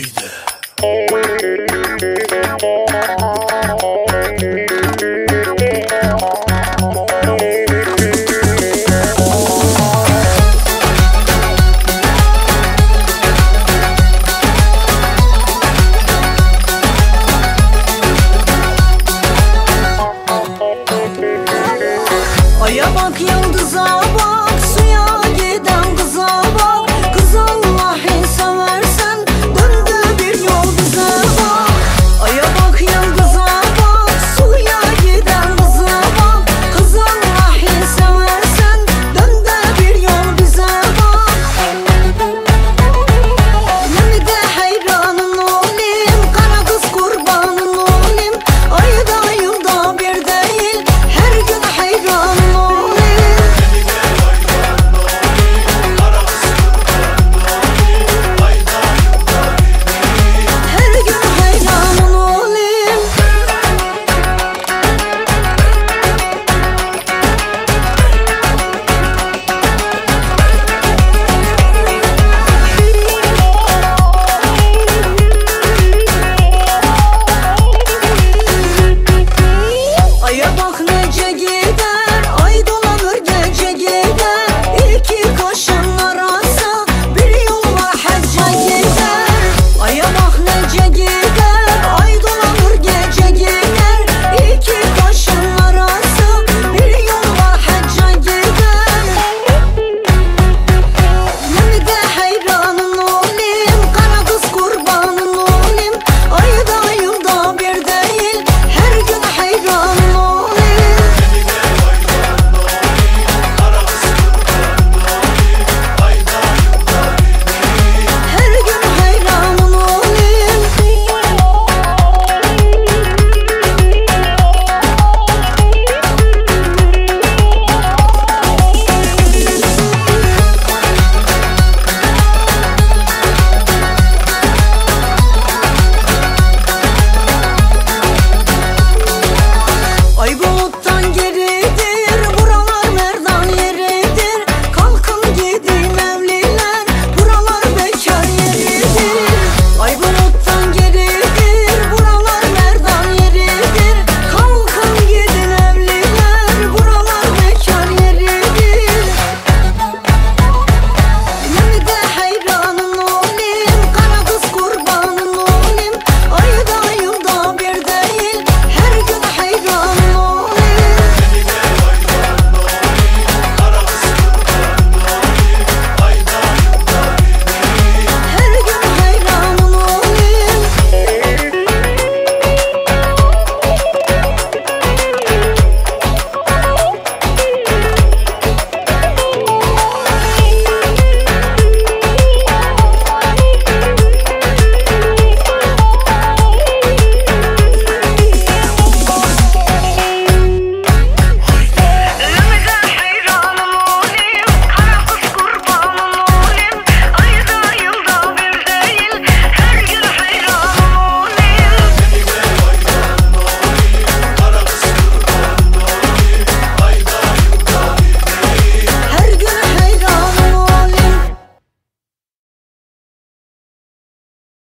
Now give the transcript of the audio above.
Haydi.